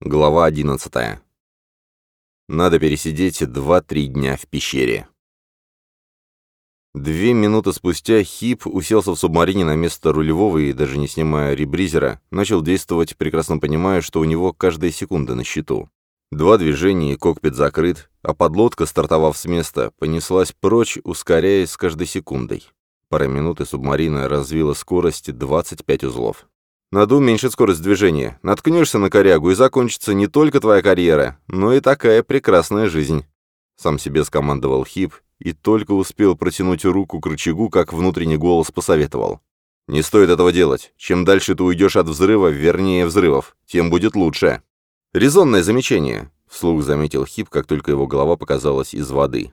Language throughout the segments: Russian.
Глава 11. Надо пересидеть 2-3 дня в пещере. Две минуты спустя Хип уселся в субмарине на место рулевого и, даже не снимая ребризера, начал действовать, прекрасно понимая, что у него каждая секунда на счету. Два движения, и кокпит закрыт, а подлодка, стартовав с места, понеслась прочь, ускоряясь с каждой секундой. Пара минут и субмарина развила скорость 25 узлов. Надо уменьшить скорость движения. Наткнешься на корягу, и закончится не только твоя карьера, но и такая прекрасная жизнь. Сам себе скомандовал Хип и только успел протянуть руку к рычагу, как внутренний голос посоветовал. «Не стоит этого делать. Чем дальше ты уйдешь от взрыва, вернее взрывов, тем будет лучше». «Резонное замечание», — вслух заметил Хип, как только его голова показалась из воды.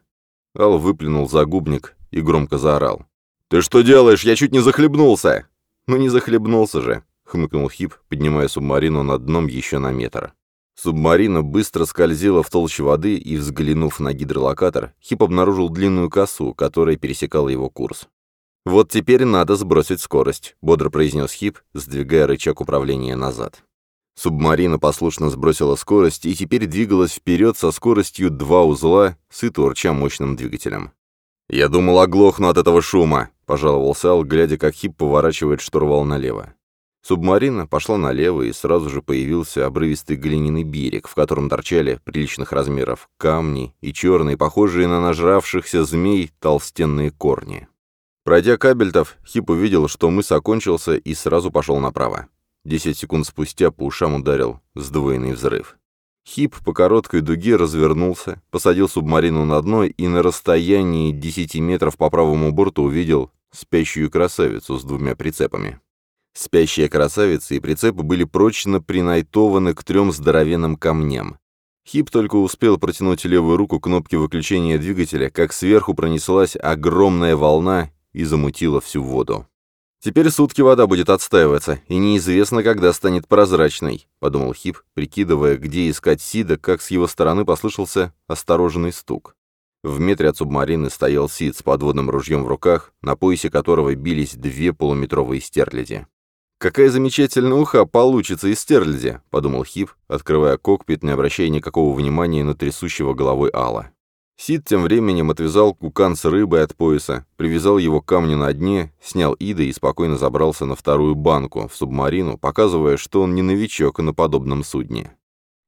Ал выплюнул загубник и громко заорал. «Ты что делаешь? Я чуть не захлебнулся!» «Ну не захлебнулся же. — хмыкнул Хип, поднимая субмарину над дном еще на метр. Субмарина быстро скользила в толще воды, и, взглянув на гидролокатор, Хип обнаружил длинную косу, которая пересекала его курс. «Вот теперь надо сбросить скорость», — бодро произнес Хип, сдвигая рычаг управления назад. Субмарина послушно сбросила скорость и теперь двигалась вперед со скоростью два узла, сыто урча мощным двигателем. «Я думал, оглохну от этого шума», — пожаловался Ал, глядя, как Хип поворачивает штурвал налево. Субмарина пошла налево, и сразу же появился обрывистый глиняный берег, в котором торчали приличных размеров камни и черные, похожие на нажравшихся змей, толстенные корни. Пройдя кабельтов, Хип увидел, что мыс окончился, и сразу пошел направо. Десять секунд спустя по ушам ударил сдвоенный взрыв. Хип по короткой дуге развернулся, посадил субмарину на дно и на расстоянии 10 метров по правому борту увидел спящую красавицу с двумя прицепами. Спящая красавица и прицепы были прочно принайтованы к трем здоровенным камням. Хип только успел протянуть левую руку к кнопке выключения двигателя, как сверху пронеслась огромная волна и замутила всю воду. «Теперь сутки вода будет отстаиваться, и неизвестно, когда станет прозрачной», — подумал Хип, прикидывая, где искать Сида, как с его стороны послышался осторожный стук. В метре от субмарины стоял Сид с подводным ружьем в руках, на поясе которого бились две полуметровые стерляди. «Какая замечательная уха получится из стерляди», — подумал Хип, открывая кокпит, не обращая никакого внимания на трясущего головой Алла. Сид тем временем отвязал кукан с рыбой от пояса, привязал его к камню на дне, снял Ида и спокойно забрался на вторую банку, в субмарину, показывая, что он не новичок на подобном судне.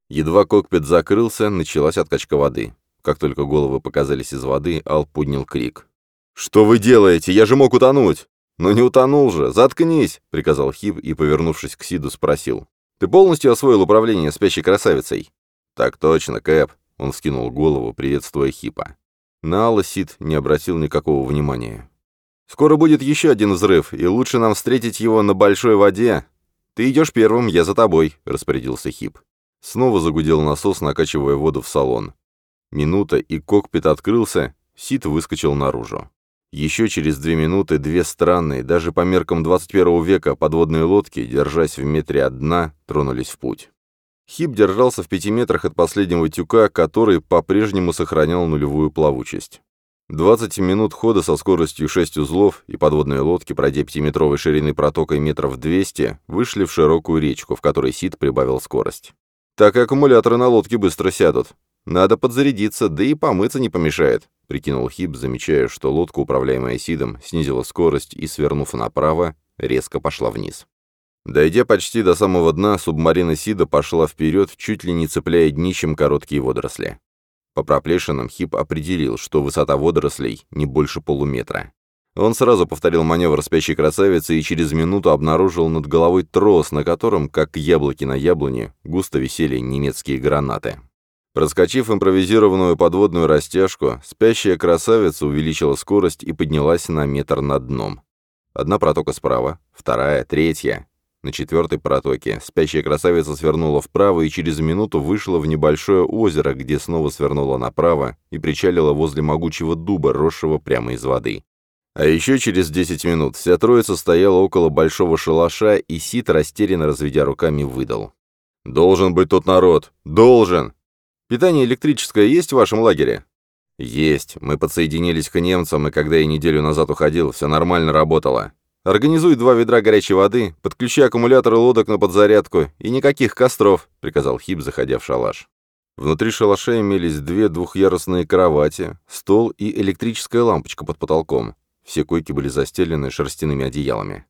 Едва кокпит закрылся, началась откачка воды. Как только головы показались из воды, Ал поднял крик. «Что вы делаете? Я же мог утонуть!» «Ну не утонул же! Заткнись!» — приказал Хип и, повернувшись к Сиду, спросил. «Ты полностью освоил управление спящей красавицей?» «Так точно, Кэп!» — он вскинул голову, приветствуя Хипа. На Алла Сид не обратил никакого внимания. «Скоро будет еще один взрыв, и лучше нам встретить его на большой воде. Ты идешь первым, я за тобой», — распорядился Хип. Снова загудел насос, накачивая воду в салон. Минута, и кокпит открылся, Сид выскочил наружу. Еще через две минуты две странные, даже по меркам 21 века, подводные лодки, держась в метре от дна, тронулись в путь. Хип держался в пяти метрах от последнего тюка, который по-прежнему сохранял нулевую плавучесть. 20 минут хода со скоростью 6 узлов и подводные лодки, пройдя пятиметровой ширины протокой метров 200, вышли в широкую речку, в которой Сид прибавил скорость. Так и аккумуляторы на лодке быстро сядут. Надо подзарядиться, да и помыться не помешает. — прикинул Хип, замечая, что лодка, управляемая Сидом, снизила скорость и, свернув направо, резко пошла вниз. Дойдя почти до самого дна, субмарина Сида пошла вперед, чуть ли не цепляя днищем короткие водоросли. По проплешинам Хип определил, что высота водорослей не больше полуметра. Он сразу повторил маневр спящей красавицы и через минуту обнаружил над головой трос, на котором, как яблоки на яблоне, густо висели немецкие гранаты. Проскочив импровизированную подводную растяжку, спящая красавица увеличила скорость и поднялась на метр над дном. Одна протока справа, вторая, третья. На четвертой протоке спящая красавица свернула вправо и через минуту вышла в небольшое озеро, где снова свернула направо и причалила возле могучего дуба, росшего прямо из воды. А еще через 10 минут вся троица стояла около большого шалаша, и Сит, растерянно разведя руками, выдал. «Должен быть тут народ! Должен! Питание электрическое есть в вашем лагере?» «Есть. Мы подсоединились к немцам, и когда я неделю назад уходил, все нормально работало. организуй два ведра горячей воды, подключи аккумуляторы лодок на подзарядку и никаких костров», — приказал Хип, заходя в шалаш. Внутри шалаша имелись две двухъярусные кровати, стол и электрическая лампочка под потолком. Все койки были застелены шерстяными одеялами.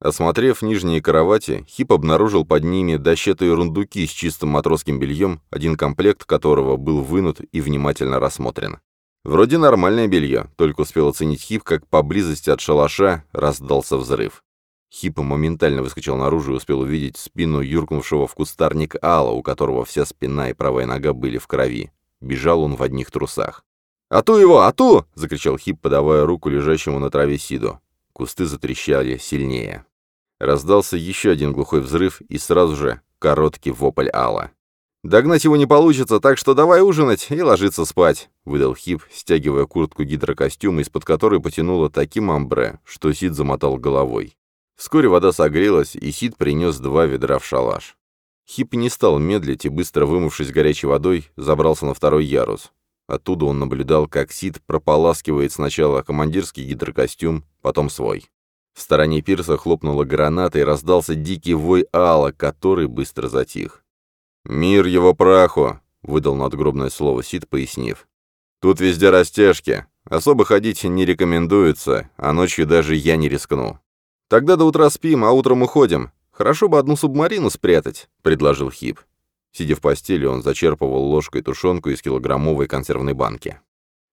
Осмотрев нижние кровати, Хип обнаружил под ними дощатые рундуки с чистым матросским бельем, один комплект которого был вынут и внимательно рассмотрен. Вроде нормальное белье, только успел оценить Хип, как поблизости от шалаша раздался взрыв. Хип моментально выскочил наружу и успел увидеть спину юркнувшего в кустарник Алла, у которого вся спина и правая нога были в крови. Бежал он в одних трусах. «Ату его! Ату!» — закричал Хип, подавая руку лежащему на траве Сиду. Кусты затрещали сильнее. Раздался еще один глухой взрыв и сразу же короткий вопль Алла. «Догнать его не получится, так что давай ужинать и ложиться спать», — выдал Хип, стягивая куртку гидрокостюма, из-под которой потянуло таким амбре, что Сид замотал головой. Вскоре вода согрелась, и Сид принес два ведра в шалаш. Хип не стал медлить и, быстро вымывшись горячей водой, забрался на второй ярус. Оттуда он наблюдал, как Сид прополаскивает сначала командирский гидрокостюм, потом свой. В стороне пирса хлопнула граната и раздался дикий вой Алла, который быстро затих. «Мир его праху!» — выдал надгробное слово Сид, пояснив. «Тут везде растяжки. Особо ходить не рекомендуется, а ночью даже я не рискну. Тогда до утра спим, а утром уходим. Хорошо бы одну субмарину спрятать», — предложил Хип. Сидя в постели, он зачерпывал ложкой тушенку из килограммовой консервной банки.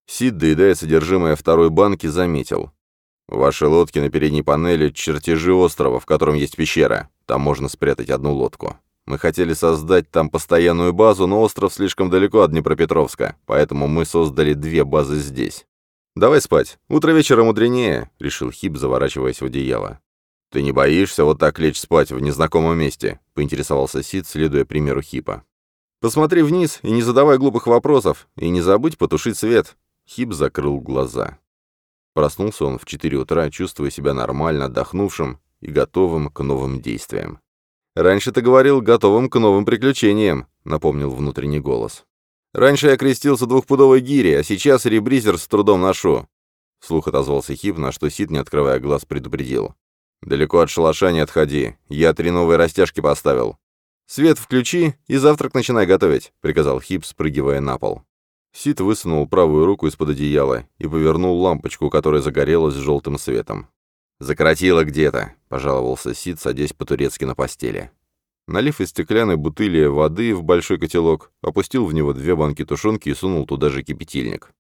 Сид, доедая содержимое второй банки, заметил. Ваши лодки на передней панели — чертежи острова, в котором есть пещера. Там можно спрятать одну лодку. Мы хотели создать там постоянную базу, но остров слишком далеко от Днепропетровска, поэтому мы создали две базы здесь. «Давай спать. Утро вечера мудренее», — решил Хип, заворачиваясь в одеяло. «Ты не боишься вот так лечь спать в незнакомом месте?» — поинтересовался Сид, следуя примеру Хипа. «Посмотри вниз и не задавай глупых вопросов, и не забудь потушить свет». Хип закрыл глаза. Проснулся он в 4 утра, чувствуя себя нормально, отдохнувшим и готовым к новым действиям. «Раньше ты говорил, готовым к новым приключениям», — напомнил внутренний голос. «Раньше я крестился двухпудовой гири, а сейчас ребризер с трудом ношу». Слух отозвался Хип, на что Сид, не открывая глаз, предупредил. «Далеко от шалаша не отходи. Я три новые растяжки поставил». «Свет включи и завтрак начинай готовить», — приказал Хип, спрыгивая на пол. Сид высунул правую руку из-под одеяла и повернул лампочку, которая загорелась желтым светом. «Закоротило где-то», — пожаловался Сид, садясь по-турецки на постели. Налив из стеклянной бутыли воды в большой котелок, опустил в него две банки тушенки и сунул туда же кипятильник.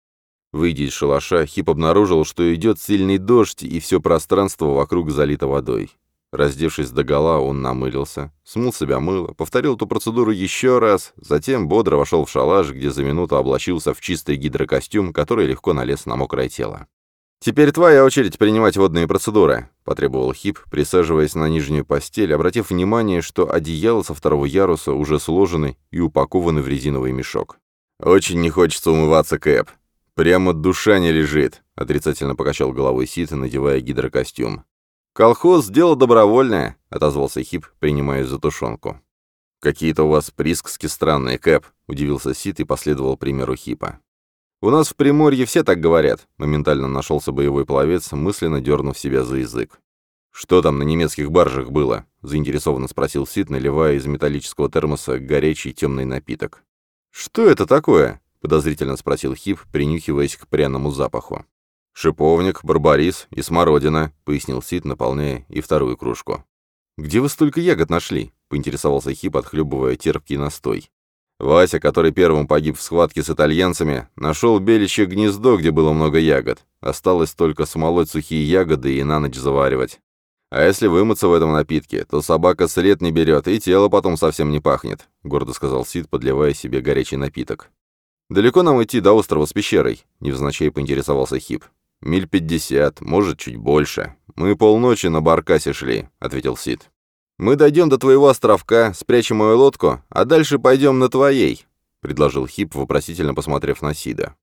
Выйдя из шалаша, Хип обнаружил, что идет сильный дождь, и все пространство вокруг залито водой. Раздевшись догола, он намылился, смыл себя мыло, повторил эту процедуру еще раз, затем бодро вошел в шалаш, где за минуту облачился в чистый гидрокостюм, который легко налез на мокрое тело. «Теперь твоя очередь принимать водные процедуры», — потребовал Хип, присаживаясь на нижнюю постель, обратив внимание, что одеяло со второго яруса уже сложены и упакованы в резиновый мешок. «Очень не хочется умываться, Кэп. Прямо душа не лежит», — отрицательно покачал головой Сит, надевая гидрокостюм. «Колхоз — дело добровольное», — отозвался Хип, принимаясь за тушенку. «Какие-то у вас присказки странные, Кэп», — удивился Сид и последовал примеру Хипа. «У нас в Приморье все так говорят», — моментально нашелся боевой пловец, мысленно дернув себя за язык. «Что там на немецких баржах было?» — заинтересованно спросил Сид, наливая из металлического термоса горячий темный напиток. «Что это такое?» — подозрительно спросил Хип, принюхиваясь к пряному запаху. «Шиповник, барбарис и смородина», — пояснил Сид, наполняя и вторую кружку. «Где вы столько ягод нашли?» — поинтересовался Хип, отхлебывая терпкий настой. Вася, который первым погиб в схватке с итальянцами, нашел беличье гнездо, где было много ягод. Осталось только смолоть сухие ягоды и на ночь заваривать. А если вымыться в этом напитке, то собака след не берет, и тело потом совсем не пахнет», — гордо сказал Сид, подливая себе горячий напиток. «Далеко нам идти до острова с пещерой?» — невзначай поинтересовался Хип. «Миль пятьдесят, может, чуть больше. Мы полночи на баркасе шли», — ответил Сид. «Мы дойдем до твоего островка, спрячем мою лодку, а дальше пойдем на твоей», — предложил Хип, вопросительно посмотрев на Сида.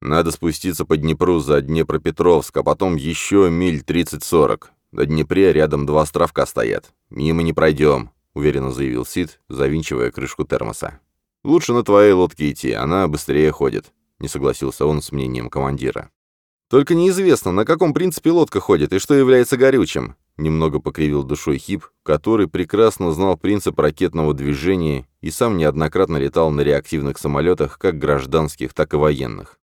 «Надо спуститься по Днепру за Днепропетровск, а потом еще миль тридцать-сорок. На Днепре рядом два островка стоят. Мимо не пройдем», — уверенно заявил Сид, завинчивая крышку термоса. «Лучше на твоей лодке идти, она быстрее ходит», — не согласился он с мнением командира. Только неизвестно, на каком принципе лодка ходит и что является горючим. немного покривил душой Хип, который прекрасно знал принцип ракетного движения и сам неоднократно летал на реактивных самолетах, как гражданских, так и военных.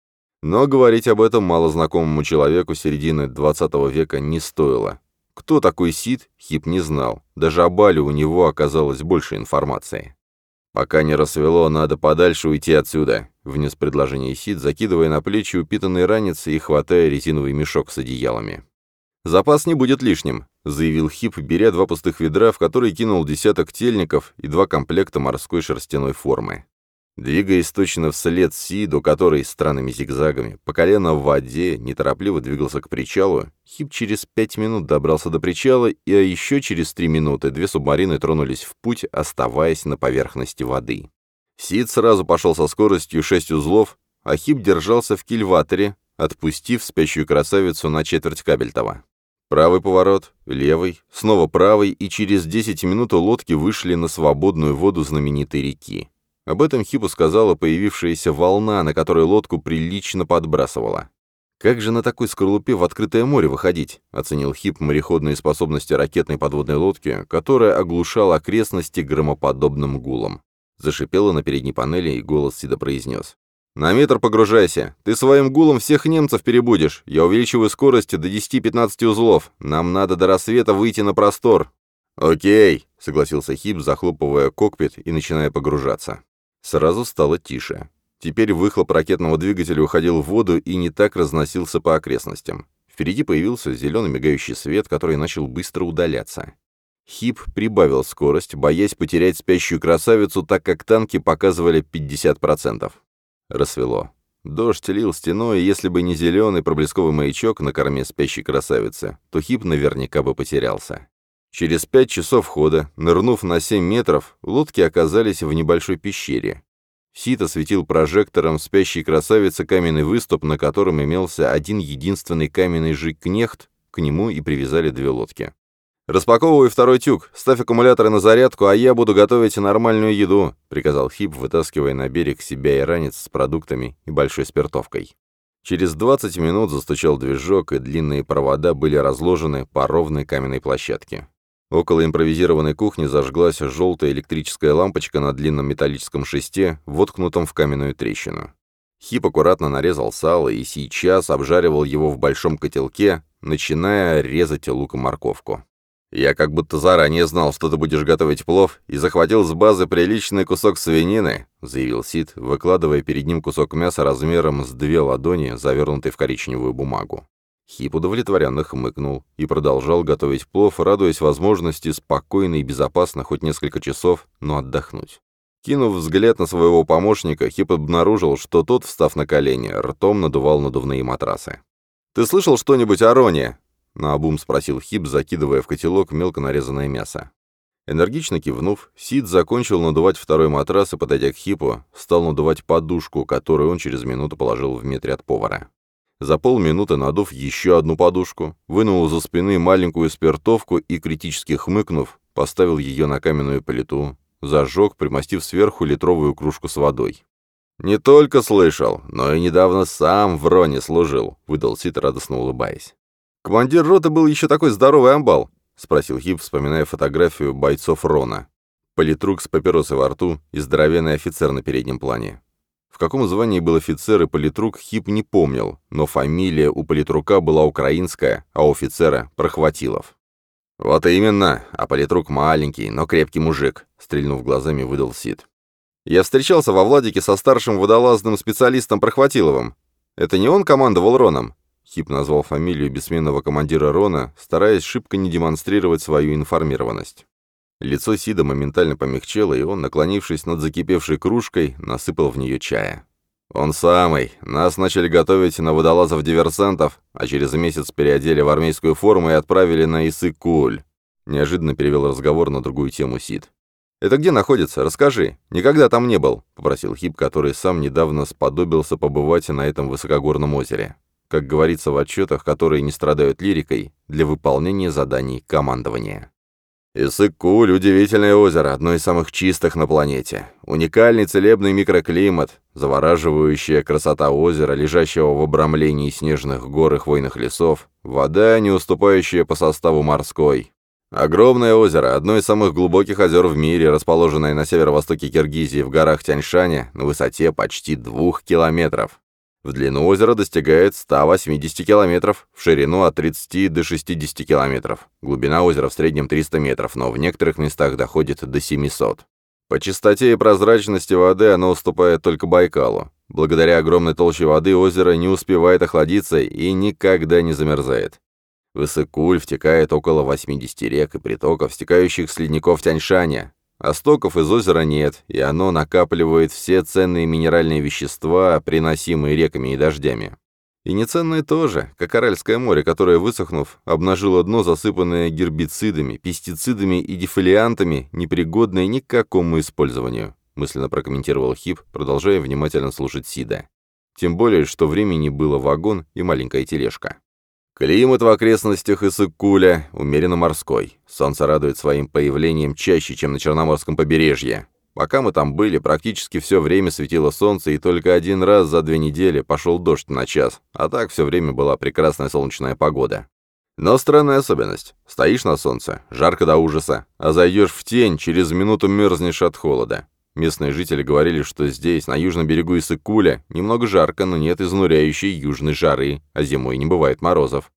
Но говорить об этом малознакомому человеку середины 20 века не стоило. Кто такой Сид, Хип не знал. Даже о Бале у него оказалось больше информации. «Пока не рассвело, надо подальше уйти отсюда», — внес предложение Сид, закидывая на плечи упитанные ранец и хватая резиновый мешок с одеялами. «Запас не будет лишним», — заявил Хип, беря два пустых ведра, в которые кинул десяток тельников и два комплекта морской шерстяной формы. Двигаясь точно вслед Сиду, который странными зигзагами по колено в воде неторопливо двигался к причалу, Хип через пять минут добрался до причала, и а еще через три минуты две субмарины тронулись в путь, оставаясь на поверхности воды. Сид сразу пошел со скоростью шесть узлов, а Хип держался в кильваторе, отпустив спящую красавицу на четверть кабельтова. Правый поворот, левый, снова правый, и через десять минут лодки вышли на свободную воду знаменитой реки. Об этом Хипу сказала появившаяся волна, на которой лодку прилично подбрасывала. «Как же на такой скорлупе в открытое море выходить?» — оценил Хип мореходные способности ракетной подводной лодки, которая оглушала окрестности громоподобным гулом. Зашипела на передней панели, и голос Сида произнес. «На метр погружайся. Ты своим гулом всех немцев перебудешь. Я увеличиваю скорость до 10-15 узлов. Нам надо до рассвета выйти на простор». «Окей», — согласился Хип, захлопывая кокпит и начиная погружаться. Сразу стало тише. Теперь выхлоп ракетного двигателя уходил в воду и не так разносился по окрестностям. Впереди появился зеленый мигающий свет, который начал быстро удаляться. Хип прибавил скорость, боясь потерять спящую красавицу, так как танки показывали 50%. Рассвело. Дождь лил стеной, и если бы не зеленый проблесковый маячок на корме спящей красавицы, то Хип наверняка бы потерялся. Через пять часов хода, нырнув на 7 метров, лодки оказались в небольшой пещере. Сид осветил прожектором спящей красавицы каменный выступ, на котором имелся один единственный каменный же кнехт, к нему и привязали две лодки. «Распаковывай второй тюк, ставь аккумуляторы на зарядку, а я буду готовить нормальную еду», — приказал Хип, вытаскивая на берег себя и ранец с продуктами и большой спиртовкой. Через 20 минут застучал движок, и длинные провода были разложены по ровной каменной площадке. Около импровизированной кухни зажглась желтая электрическая лампочка на длинном металлическом шесте, воткнутом в каменную трещину. Хип аккуратно нарезал сало и сейчас обжаривал его в большом котелке, начиная резать лук и морковку. «Я как будто заранее знал, что ты будешь готовить плов, и захватил с базы приличный кусок свинины», — заявил Сид, выкладывая перед ним кусок мяса размером с две ладони, завернутый в коричневую бумагу. Хип удовлетворенно хмыкнул и продолжал готовить плов, радуясь возможности спокойно и безопасно хоть несколько часов, но отдохнуть. Кинув взгляд на своего помощника, Хип обнаружил, что тот, встав на колени, ртом надувал надувные матрасы. «Ты слышал что-нибудь о Роне?» — наобум спросил Хип, закидывая в котелок мелко нарезанное мясо. Энергично кивнув, Сид закончил надувать второй матрас и, подойдя к Хипу, стал надувать подушку, которую он через минуту положил в метре от повара. За полминуты надув еще одну подушку, вынул из-за спины маленькую спиртовку и, критически хмыкнув, поставил ее на каменную плиту, зажег, примостив сверху литровую кружку с водой. «Не только слышал, но и недавно сам в Роне служил», — выдал Сид, радостно улыбаясь. «Командир роты был еще такой здоровый амбал», — спросил Хип, вспоминая фотографию бойцов Рона. Политрук с папиросой во рту и здоровенный офицер на переднем плане. В каком звании был офицер и политрук, Хип не помнил, но фамилия у политрука была украинская, а у офицера — Прохватилов. «Вот именно, а политрук маленький, но крепкий мужик», — стрельнув глазами, выдал Сид. «Я встречался во Владике со старшим водолазным специалистом Прохватиловым. Это не он командовал Роном?» Хип назвал фамилию бессменного командира Рона, стараясь шибко не демонстрировать свою информированность. Лицо Сида моментально помягчело, и он, наклонившись над закипевшей кружкой, насыпал в нее чая. «Он самый. Нас начали готовить на водолазов-диверсантов, а через месяц переодели в армейскую форму и отправили на Иссык-Куль». Неожиданно перевел разговор на другую тему Сид. «Это где находится? Расскажи. Никогда там не был», — попросил Хип, который сам недавно сподобился побывать на этом высокогорном озере. Как говорится в отчетах, которые не страдают лирикой, для выполнения заданий командования. Иссык-Куль – удивительное озеро, одно из самых чистых на планете. Уникальный целебный микроклимат, завораживающая красота озера, лежащего в обрамлении снежных гор и хвойных лесов, вода, не уступающая по составу морской. Огромное озеро, одно из самых глубоких озер в мире, расположенное на северо-востоке Киргизии в горах Тяньшаня на высоте почти двух километров. В длину озера достигает 180 километров, в ширину от 30 до 60 километров. Глубина озера в среднем 300 метров, но в некоторых местах доходит до 700. По чистоте и прозрачности воды оно уступает только Байкалу. Благодаря огромной толще воды озеро не успевает охладиться и никогда не замерзает. В Иссык-Куль втекает около 80 рек и притоков, стекающих с ледников Тяньшаня, а стоков из озера нет, и оно накапливает все ценные минеральные вещества, приносимые реками и дождями. И неценные тоже, как Аральское море, которое, высохнув, обнажило дно, засыпанное гербицидами, пестицидами и дефолиантами, непригодное ни к какому использованию, мысленно прокомментировал Хип, продолжая внимательно слушать Сида. Тем более, что времени было вагон и маленькая тележка. Климат в окрестностях Иссык-Куля умеренно морской. Солнце радует своим появлением чаще, чем на Черноморском побережье. Пока мы там были, практически все время светило солнце, и только один раз за две недели пошел дождь на час, а так все время была прекрасная солнечная погода. Но странная особенность. Стоишь на солнце, жарко до ужаса, а зайдешь в тень, через минуту мерзнешь от холода. Местные жители говорили, что здесь, на южном берегу Иссык-Куля, немного жарко, но нет изнуряющей южной жары, а зимой не бывает морозов.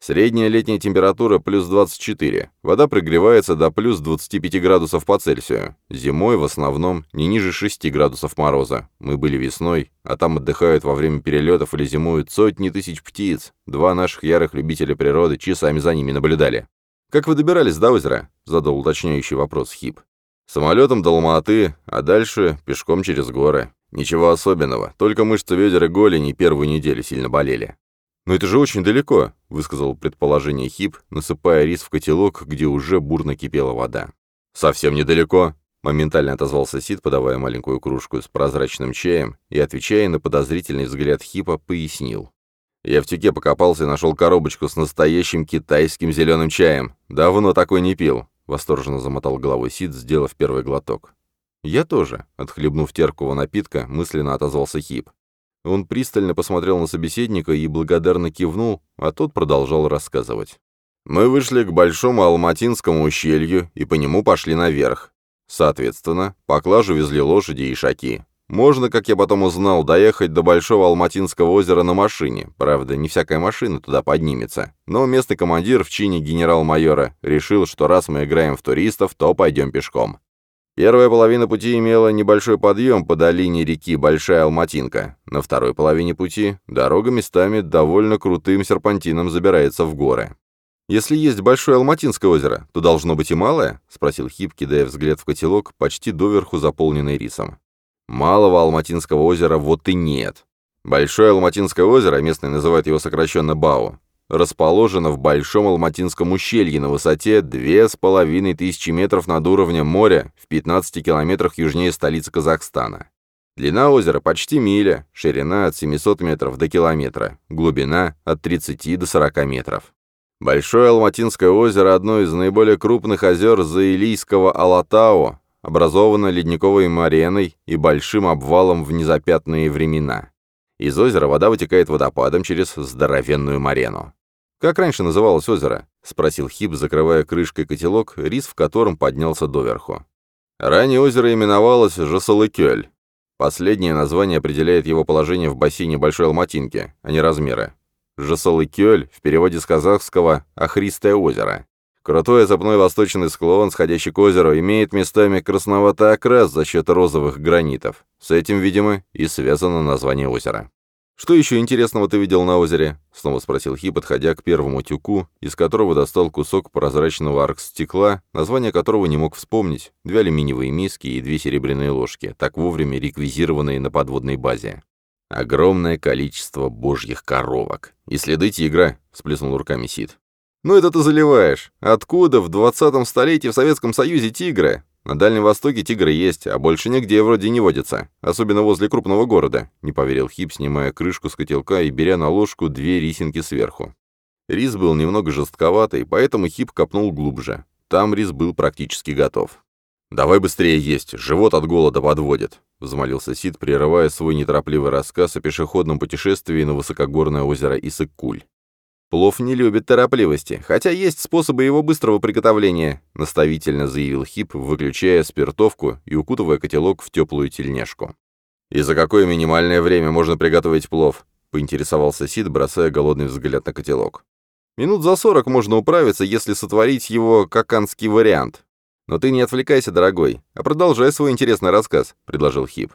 Средняя летняя температура плюс 24. Вода прогревается до плюс 25 градусов по Цельсию. Зимой в основном не ниже 6 градусов мороза. Мы были весной, а там отдыхают во время перелетов или зимуют сотни тысяч птиц. Два наших ярых любителя природы часами за ними наблюдали. «Как вы добирались до озера?» — задал уточняющий вопрос Хип. «Самолетом до Алматы, а дальше пешком через горы. Ничего особенного, только мышцы бедер и голени первую неделю сильно болели. «Но это же очень далеко», — высказал предположение Хип, насыпая рис в котелок, где уже бурно кипела вода. «Совсем недалеко», — моментально отозвался Сид, подавая маленькую кружку с прозрачным чаем и, отвечая на подозрительный взгляд Хипа, пояснил. «Я в тюке покопался и нашел коробочку с настоящим китайским зеленым чаем. Давно такой не пил», — восторженно замотал головой Сид, сделав первый глоток. «Я тоже», — отхлебнув теркого напитка, мысленно отозвался Хип. Он пристально посмотрел на собеседника и благодарно кивнул, а тот продолжал рассказывать. «Мы вышли к Большому Алматинскому ущелью и по нему пошли наверх. Соответственно, поклажу везли лошади и шаки. Можно, как я потом узнал, доехать до Большого Алматинского озера на машине. Правда, не всякая машина туда поднимется. Но местный командир в чине генерал-майора решил, что раз мы играем в туристов, то пойдем пешком. Первая половина пути имела небольшой подъем по долине реки Большая Алматинка. На второй половине пути дорога местами довольно крутым серпантином забирается в горы. «Если есть Большое Алматинское озеро, то должно быть и малое?» — спросил Хип, кидая взгляд в котелок, почти доверху заполненный рисом. «Малого Алматинского озера вот и нет. Большое Алматинское озеро, местные называют его сокращенно БАО, расположена в Большом Алматинском ущелье на высоте 2500 метров над уровнем моря в 15 километрах южнее столицы Казахстана. Длина озера почти миля, ширина от 700 метров до километра, глубина от 30 до 40 метров. Большое Алматинское озеро – одно из наиболее крупных озер Заилийского Алатау, образовано ледниковой мареной и большим обвалом в незапятные времена. Из озера вода вытекает водопадом через здоровенную марену. «Как раньше называлось озеро?» — спросил Хип, закрывая крышкой котелок, рис в котором поднялся доверху. Ранее озеро именовалось Жасалыкёль. Последнее название определяет его положение в бассейне Большой Алматинки, а не размеры. Жасалыкёль в переводе с казахского «охристое озеро». Крутой запной восточный склон, сходящий к озеру, имеет местами красноватый окрас за счет розовых гранитов. С этим, видимо, и связано название озера. «Что еще интересного ты видел на озере?» — снова спросил Хи, подходя к первому тюку, из которого достал кусок прозрачного аркстекла, название которого не мог вспомнить, две алюминиевые миски и две серебряные ложки, так вовремя реквизированные на подводной базе. Огромное количество божьих коровок. И следы тигра, — всплеснул руками Сид. «Ну это ты заливаешь. Откуда в 20-м столетии в Советском Союзе тигры? На Дальнем Востоке тигры есть, а больше нигде вроде не водятся. Особенно возле крупного города», — не поверил Хип, снимая крышку с котелка и беря на ложку две рисинки сверху. Рис был немного жестковатый, поэтому Хип копнул глубже. там рис был практически готов. «Давай быстрее есть, живот от голода подводит», — взмолился Сид, прерывая свой неторопливый рассказ о пешеходном путешествии на высокогорное озеро Иссык-Куль. «Плов не любит торопливости, хотя есть способы его быстрого приготовления», — наставительно заявил Хип, выключая спиртовку и укутывая котелок в теплую тельняшку. «И за какое минимальное время можно приготовить плов?» — поинтересовался Сид, бросая голодный взгляд на котелок. «Минут за сорок можно управиться, если сотворить его кокандский вариант. Но ты не отвлекайся, дорогой, а продолжай свой интересный рассказ», — предложил Хип.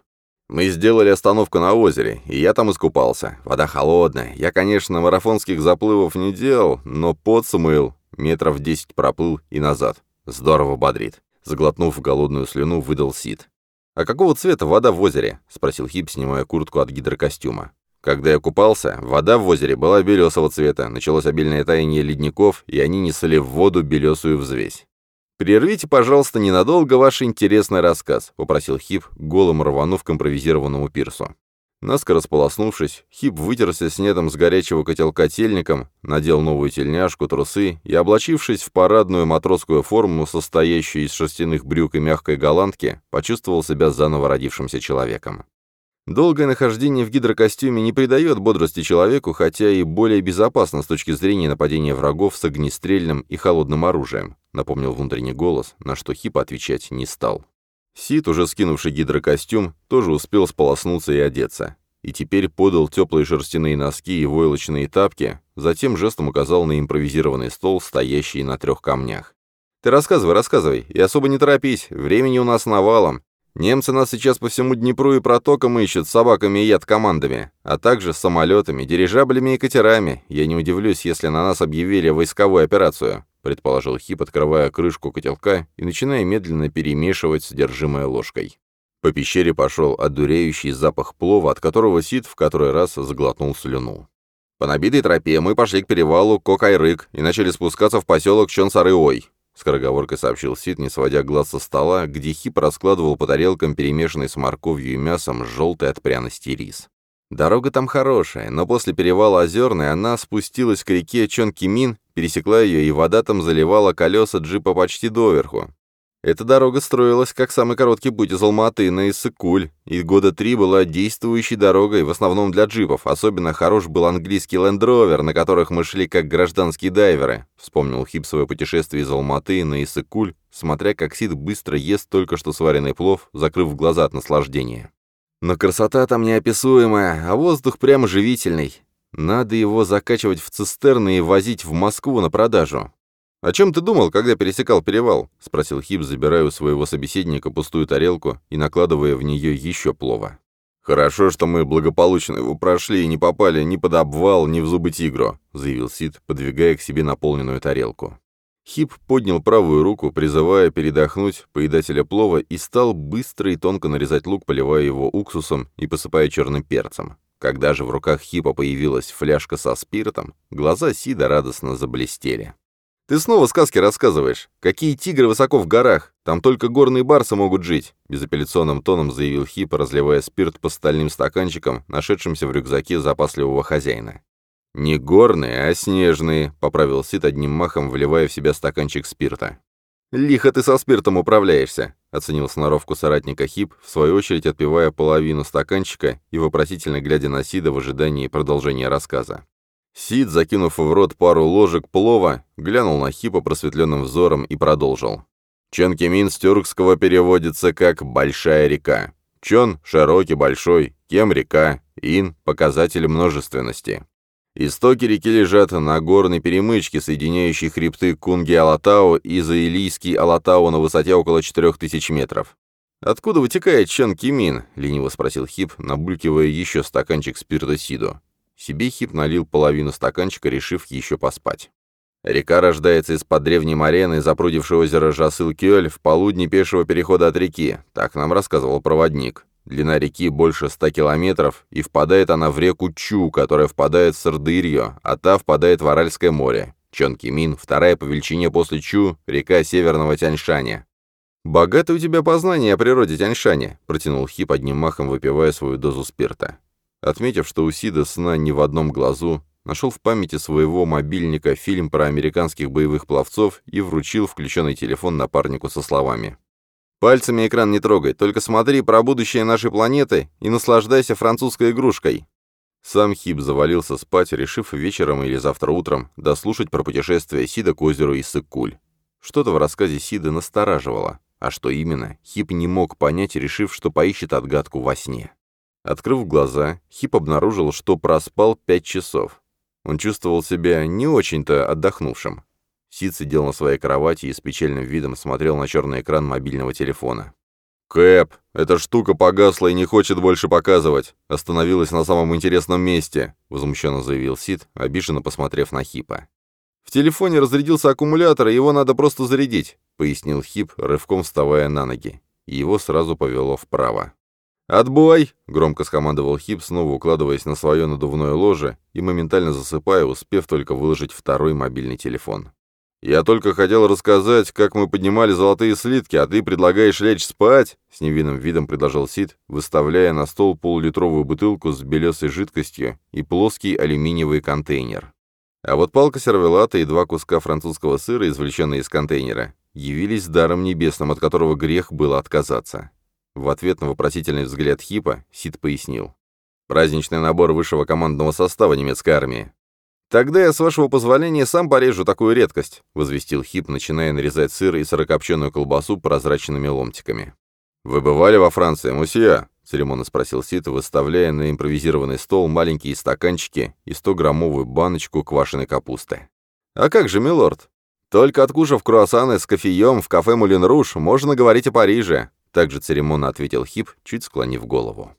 Мы сделали остановку на озере, и я там искупался. Вода холодная. Я, конечно, марафонских заплывов не делал, но пот смыл. Метров десять проплыл и назад. Здорово бодрит. Заглотнув голодную слюну, выдал Сид. «А какого цвета вода в озере?» — спросил Хип, снимая куртку от гидрокостюма. Когда я купался, вода в озере была белесого цвета, началось обильное таяние ледников, и они несли в воду белесую взвесь. «Прервите, пожалуйста, ненадолго ваш интересный рассказ», — попросил Хип, голым рванув к импровизированному пирсу. Наскоро сполоснувшись, Хип вытерся снятым с горячего котелка тельником, надел новую тельняшку, трусы и, облачившись в парадную матросскую форму, состоящую из шерстяных брюк и мягкой голландки, почувствовал себя заново родившимся человеком. Долгое нахождение в гидрокостюме не придает бодрости человеку, хотя и более безопасно с точки зрения нападения врагов с огнестрельным и холодным оружием, напомнил внутренний голос, на что Хип отвечать не стал. Сид, уже скинувший гидрокостюм, тоже успел сполоснуться и одеться. И теперь подал теплые шерстяные носки и войлочные тапки, затем жестом указал на импровизированный стол, стоящий на трех камнях. «Ты рассказывай, рассказывай, и особо не торопись, времени у нас навалом. Немцы нас сейчас по всему Днепру и протокам ищут собаками и яд-командами, а также самолетами, дирижаблями и катерами. Я не удивлюсь, если на нас объявили войсковую операцию», предположил Хип, открывая крышку котелка и начиная медленно перемешивать содержимое ложкой. По пещере пошел одуреющий запах плова, от которого Сид в который раз заглотнул слюну. По набитой тропе мы пошли к перевалу Кокайрык и начали спускаться в поселок Чонсары-Ой. — скороговоркой сообщил Сид, не сводя глаз со стола, где Хип раскладывал по тарелкам перемешанный с морковью и мясом желтый от пряности рис. Дорога там хорошая, но после перевала Озерной она спустилась к реке Чонкимин, пересекла ее, и вода там заливала колеса джипа почти доверху. Эта дорога строилась как самый короткий путь из Алматы на Иссыкуль, и года три была действующей дорогой, в основном для джипов. Особенно хорош был английский Land Rover, на которых мы шли как гражданские дайверы. Вспомнил Хип свое путешествие из Алматы на Иссыкуль, смотря как Сид быстро ест только что сваренный плов, закрыв глаза от наслаждения. Но красота там неописуемая, а воздух прямо живительный. Надо его закачивать в цистерны и возить в Москву на продажу. «О чем ты думал, когда пересекал перевал?» — спросил Хип, забирая у своего собеседника пустую тарелку и накладывая в нее еще плова. «Хорошо, что мы благополучно его прошли и не попали ни под обвал, ни в зубы тигру», — заявил Сид, подвигая к себе наполненную тарелку. Хип поднял правую руку, призывая передохнуть поедателя плова, и стал быстро и тонко нарезать лук, поливая его уксусом и посыпая черным перцем. Когда же в руках Хипа появилась фляжка со спиртом, глаза Сида радостно заблестели. «Ты снова сказки рассказываешь. Какие тигры высоко в горах? Там только горные барсы могут жить», — безапелляционным тоном заявил Хип, разливая спирт по стальным стаканчикам, нашедшимся в рюкзаке запасливого хозяина. «Не горные, а снежные», — поправил Сид одним махом, вливая в себя стаканчик спирта. «Лихо ты со спиртом управляешься», — оценил сноровку соратника Хип, в свою очередь отпивая половину стаканчика и вопросительно глядя на Сида в ожидании продолжения рассказа. Сид, закинув в рот пару ложек плова, глянул на Хипа просветленным взором и продолжил. Чон с тюркского переводится как «большая река». Чон — широкий, большой, кем — река, ин — показатель множественности. Истоки реки лежат на горной перемычке, соединяющей хребты Кунги-Алатау и Заилийский Алатау на высоте около 4000 метров. «Откуда вытекает Чон Кимин?» — лениво спросил Хип, набулькивая еще стаканчик спирта Сиду. Себе Хип налил половину стаканчика, решив еще поспать. Река рождается из-под древней морены, запрудившей озеро Жасыл-Кёль в полудне пешего перехода от реки, так нам рассказывал проводник. Длина реки больше 100 километров, и впадает она в реку Чу, которая впадает в Сырдарью, а та впадает в Аральское море. Чон-Кемин, вторая по величине после Чу, река северного Тянь-Шаня. «Богатое у тебя познание о природе Тянь-Шаня», — протянул Хип одним махом, выпивая свою дозу спирта. Отметив, что у Сида сна ни в одном глазу, нашел в памяти своего мобильника фильм про американских боевых пловцов и вручил включенный телефон напарнику со словами. «Пальцами экран не трогай, только смотри про будущее нашей планеты и наслаждайся французской игрушкой». Сам Хип завалился спать, решив вечером или завтра утром дослушать про путешествие Сида к озеру Иссык-Куль. Что-то в рассказе Сида настораживало, а что именно, Хип не мог понять, решив, что поищет отгадку во сне. Открыв глаза, Хип обнаружил, что проспал пять часов. Он чувствовал себя не очень-то отдохнувшим. Сид сидел на своей кровати и с печальным видом смотрел на черный экран мобильного телефона. «Кэп, эта штука погасла и не хочет больше показывать. Остановилась на самом интересном месте», — возмущенно заявил Сид, обиженно посмотрев на Хипа. «В телефоне разрядился аккумулятор, и его надо просто зарядить», — пояснил Хип, рывком вставая на ноги. его сразу повело вправо. «Отбой!» — громко скомандовал Хип, снова укладываясь на свое надувное ложе и моментально засыпая, успев только выложить второй мобильный телефон. «Я только хотел рассказать, как мы поднимали золотые слитки, а ты предлагаешь лечь спать?» — с невинным видом предложил Сид, выставляя на стол полулитровую бутылку с белесой жидкостью и плоский алюминиевый контейнер. А вот палка сервелата и два куска французского сыра, извлеченные из контейнера, явились даром небесным, от которого грех было отказаться. В ответ на вопросительный взгляд Хипа Сит пояснил. «Праздничный набор высшего командного состава немецкой армии. «Тогда я, с вашего позволения, сам порежу такую редкость», — возвестил Хип, начиная нарезать сыр и сырокопченую колбасу прозрачными ломтиками. «Вы бывали во Франции, мусье?» — церемонно спросил Сит, выставляя на импровизированный стол маленькие стаканчики и 100-граммовую баночку квашеной капусты. «А как же, милорд? Только откушав круассаны с кофеем в кафе «Мулин Руш», можно говорить о Париже», — также церемонно ответил Хип, чуть склонив голову.